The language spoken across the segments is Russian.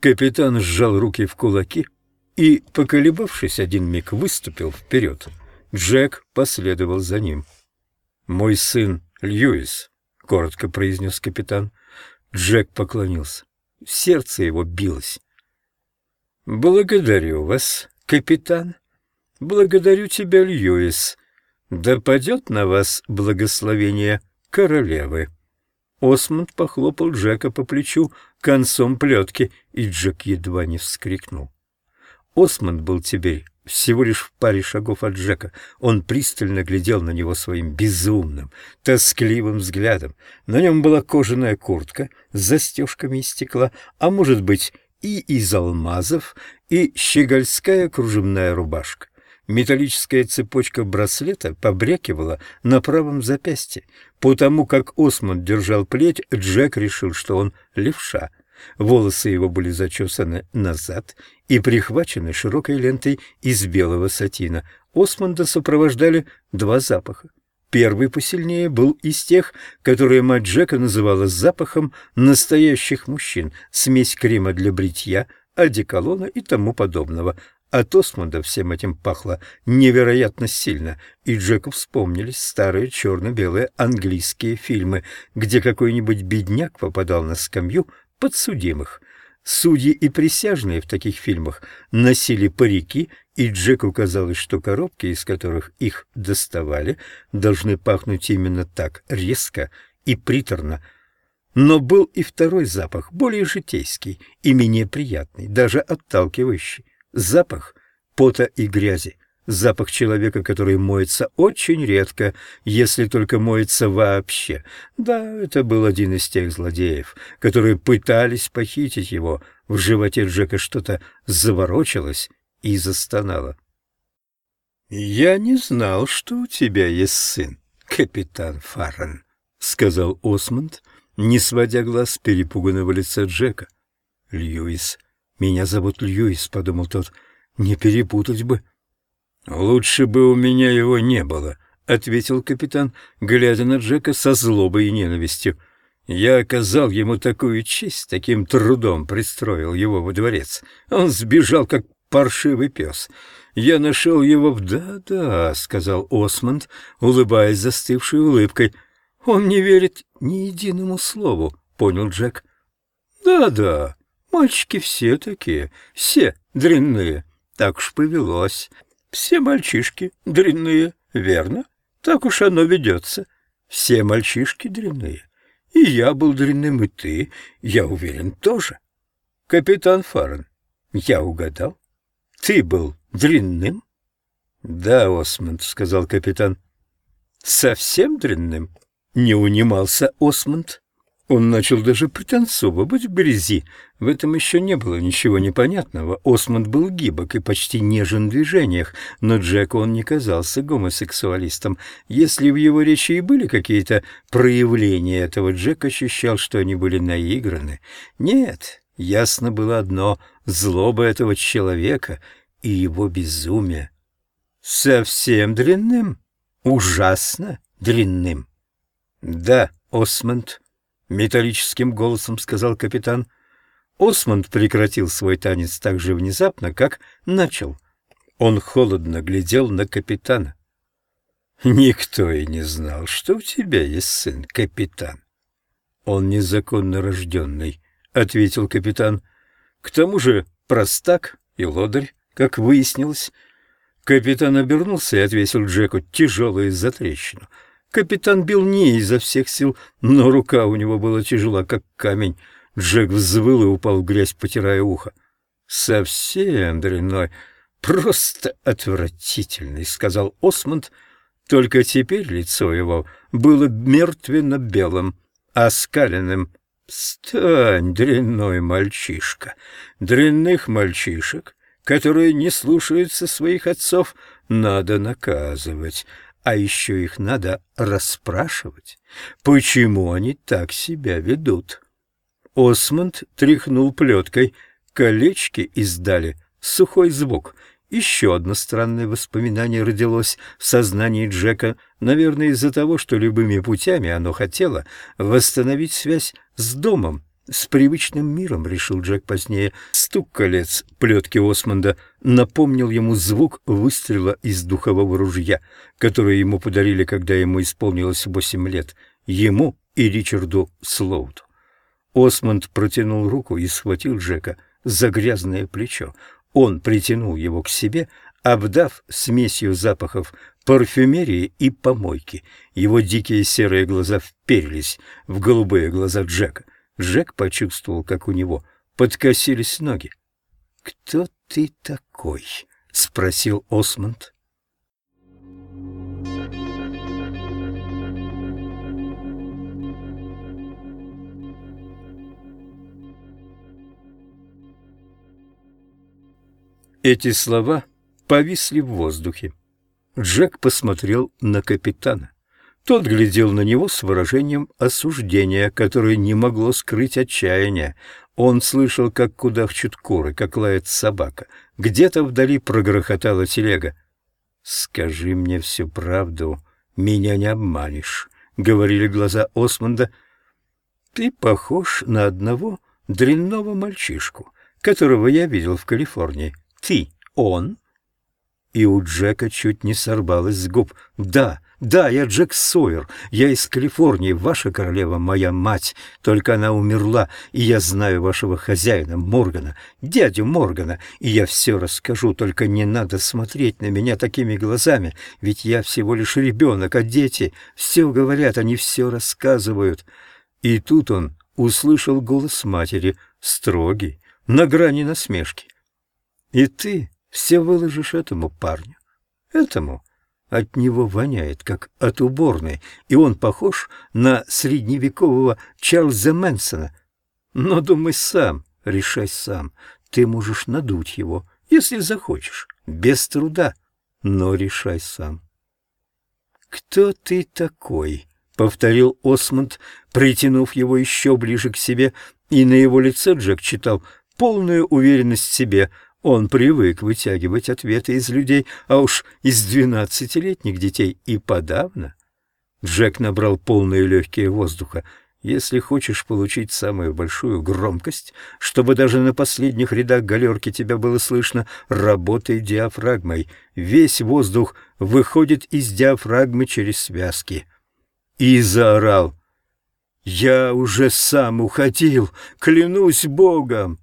Капитан сжал руки в кулаки и, поколебавшись один миг, выступил вперед. Джек последовал за ним. «Мой сын Льюис», — коротко произнес капитан. Джек поклонился. Сердце его билось. «Благодарю вас, капитан. Благодарю тебя, Льюис. Да падет на вас благословение королевы». Осмонд похлопал Джека по плечу концом плетки, и Джек едва не вскрикнул. Осмонд был теперь всего лишь в паре шагов от Джека. Он пристально глядел на него своим безумным, тоскливым взглядом. На нем была кожаная куртка с застежками из стекла, а может быть и из алмазов, и щегольская кружевная рубашка. Металлическая цепочка браслета побрякивала на правом запястье. Потому как Осмонд держал плеть, Джек решил, что он левша. Волосы его были зачесаны назад и прихвачены широкой лентой из белого сатина. Осмонда сопровождали два запаха. Первый посильнее был из тех, которые мать Джека называла запахом настоящих мужчин, смесь крема для бритья, одеколона и тому подобного. От Осмонда всем этим пахло невероятно сильно, и Джеку вспомнились старые черно-белые английские фильмы, где какой-нибудь бедняк попадал на скамью подсудимых. Судьи и присяжные в таких фильмах носили парики, и Джеку казалось, что коробки, из которых их доставали, должны пахнуть именно так резко и приторно. Но был и второй запах, более житейский и менее приятный, даже отталкивающий. Запах пота и грязи. Запах человека, который моется очень редко, если только моется вообще. Да, это был один из тех злодеев, которые пытались похитить его. В животе Джека что-то заворочилось и застонало. «Я не знал, что у тебя есть сын, капитан Фаррен», — сказал Осмонд, не сводя глаз с перепуганного лица Джека. «Льюис. Меня зовут Льюис», — подумал тот. «Не перепутать бы». «Лучше бы у меня его не было», — ответил капитан, глядя на Джека со злобой и ненавистью. «Я оказал ему такую честь, таким трудом пристроил его во дворец. Он сбежал, как паршивый пес. Я нашел его в... «Да-да», — сказал Осмонд, улыбаясь застывшей улыбкой. «Он не верит ни единому слову», — понял Джек. «Да-да, мальчики все такие, все дрянные. Так уж повелось». Все мальчишки дрянные, верно? Так уж оно ведется. Все мальчишки дрянные. И я был дрянным, и ты, я уверен, тоже. Капитан Фарен, я угадал? Ты был дрянным? Да, Осмонд, сказал капитан. Совсем дрянным? Не унимался Осмонд. Он начал даже пританцовывать в грязи. В этом еще не было ничего непонятного. Осмонд был гибок и почти нежен в движениях, но Джеку он не казался гомосексуалистом. Если в его речи и были какие-то проявления этого, Джек ощущал, что они были наиграны. Нет, ясно было одно — злоба этого человека и его безумие. Совсем дрянным? Ужасно дрянным? Да, Осмонд — металлическим голосом сказал капитан. Осмонд прекратил свой танец так же внезапно, как начал. Он холодно глядел на капитана. «Никто и не знал, что у тебя есть сын, капитан». «Он незаконно рожденный», — ответил капитан. «К тому же простак и лодырь, как выяснилось». Капитан обернулся и отвесил Джеку тяжелую затрещину — Капитан бил не изо всех сил, но рука у него была тяжела, как камень. Джек взвыл и упал в грязь, потирая ухо. «Совсем дрянной, просто отвратительный», — сказал Осмонд. Только теперь лицо его было мертвенно-белым, оскаленным. «Стань, дрянной мальчишка! Дрянных мальчишек, которые не слушаются своих отцов, надо наказывать» а еще их надо расспрашивать, почему они так себя ведут. Осмонд тряхнул плеткой, колечки издали сухой звук. Еще одно странное воспоминание родилось в сознании Джека, наверное, из-за того, что любыми путями оно хотело восстановить связь с домом с привычным миром, решил Джек позднее. Стук колец плетки Осмонда напомнил ему звук выстрела из духового ружья, которое ему подарили, когда ему исполнилось восемь лет, ему и Ричарду Слоуту. Осмонд протянул руку и схватил Джека за грязное плечо. Он притянул его к себе, обдав смесью запахов парфюмерии и помойки. Его дикие серые глаза вперлись в голубые глаза Джека. Джек почувствовал, как у него подкосились ноги. «Кто ты такой?» — спросил Осмонд. Эти слова повисли в воздухе. Джек посмотрел на капитана. Тот глядел на него с выражением осуждения, которое не могло скрыть отчаяния. Он слышал, как кудахчут куры, как лает собака. Где-то вдали прогрохотала телега. «Скажи мне всю правду, меня не обманешь», — говорили глаза Осмонда. «Ты похож на одного дрянного мальчишку, которого я видел в Калифорнии. Ты он?» И у Джека чуть не сорвалось с губ. «Да, да, я Джек Сойер. Я из Калифорнии. Ваша королева — моя мать. Только она умерла, и я знаю вашего хозяина, Моргана, дядю Моргана, и я все расскажу. Только не надо смотреть на меня такими глазами, ведь я всего лишь ребенок, а дети все говорят, они все рассказывают». И тут он услышал голос матери, строгий, на грани насмешки. «И ты все выложишь этому парню. Этому от него воняет, как от уборной, и он похож на средневекового Чарльза Мэнсона. Но думай сам, решай сам. Ты можешь надуть его, если захочешь, без труда, но решай сам. «Кто ты такой?» — повторил Осмонд, притянув его еще ближе к себе, и на его лице Джек читал полную уверенность в себе — он привык вытягивать ответы из людей, а уж из двенадцатилетних детей и подавно. Джек набрал полные легкие воздуха. Если хочешь получить самую большую громкость, чтобы даже на последних рядах галерки тебя было слышно, работай диафрагмой. Весь воздух выходит из диафрагмы через связки. И заорал. «Я уже сам уходил, клянусь Богом!»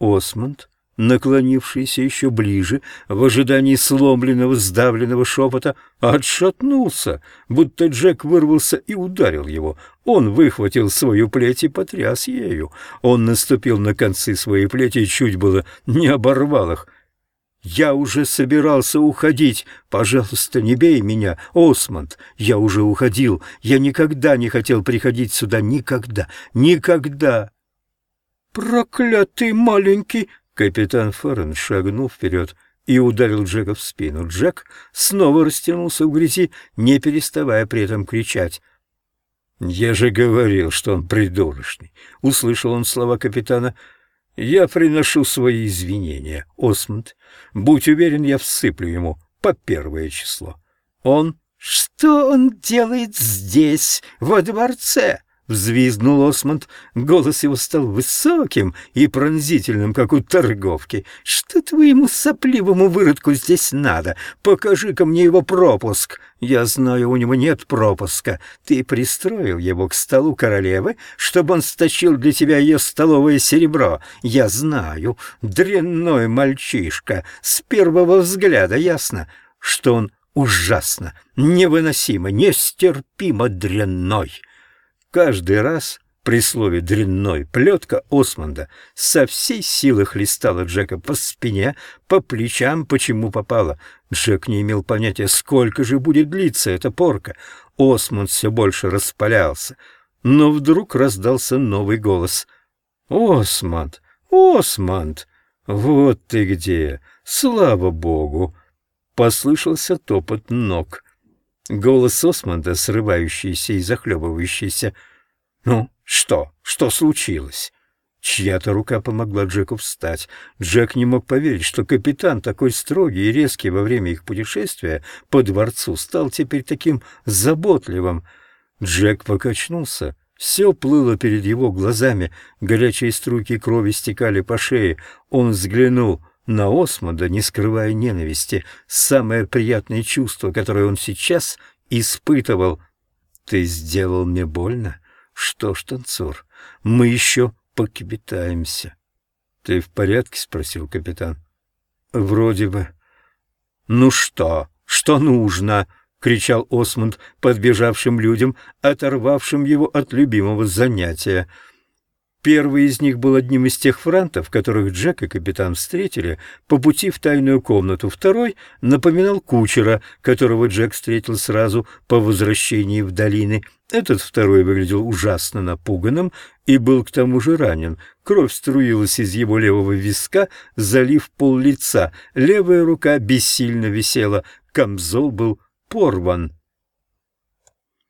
Осмонд наклонившийся еще ближе, в ожидании сломленного, сдавленного шепота, отшатнулся, будто Джек вырвался и ударил его. Он выхватил свою плеть и потряс ею. Он наступил на концы своей плети и чуть было не оборвал их. «Я уже собирался уходить. Пожалуйста, не бей меня, Осмонд. Я уже уходил. Я никогда не хотел приходить сюда. Никогда. Никогда!» «Проклятый маленький!» Капитан Феррен шагнул вперед и ударил Джека в спину. Джек снова растянулся в грязи, не переставая при этом кричать. «Я же говорил, что он придурочный!» — услышал он слова капитана. «Я приношу свои извинения, Осмонд. Будь уверен, я всыплю ему по первое число. Он...» «Что он делает здесь, во дворце?» Взвизгнул Осмонд. Голос его стал высоким и пронзительным, как у торговки. «Что твоему сопливому выродку здесь надо? Покажи-ка мне его пропуск!» «Я знаю, у него нет пропуска. Ты пристроил его к столу королевы, чтобы он стащил для тебя ее столовое серебро. Я знаю. Дрянной мальчишка. С первого взгляда ясно, что он ужасно, невыносимо, нестерпимо дрянной». Каждый раз при слове «дрянной» плетка Осмонда со всей силы хлестала Джека по спине, по плечам, почему попала. Джек не имел понятия, сколько же будет длиться эта порка. Осмонд все больше распалялся. Но вдруг раздался новый голос. «Осмонд! Осмонд! Вот ты где! Слава богу!» Послышался топот ног. Голос Осмонда, срывающийся и захлебывающийся. «Ну, что? Что случилось?» Чья-то рука помогла Джеку встать. Джек не мог поверить, что капитан, такой строгий и резкий во время их путешествия по дворцу, стал теперь таким заботливым. Джек покачнулся Все плыло перед его глазами, горячие струйки крови стекали по шее. Он взглянул на Осмонда, не скрывая ненависти, самое приятное чувство, которое он сейчас испытывал. «Ты сделал мне больно? Что ж, танцор, мы еще покипятаемся». «Ты в порядке?» — спросил капитан. «Вроде бы». «Ну что? Что нужно?» — кричал Осмонд подбежавшим людям, оторвавшим его от любимого занятия. Первый из них был одним из тех франтов, которых Джек и капитан встретили по пути в тайную комнату. Второй напоминал кучера, которого Джек встретил сразу по возвращении в долины. Этот второй выглядел ужасно напуганным и был к тому же ранен. Кровь струилась из его левого виска, залив пол лица. Левая рука бессильно висела, камзол был порван.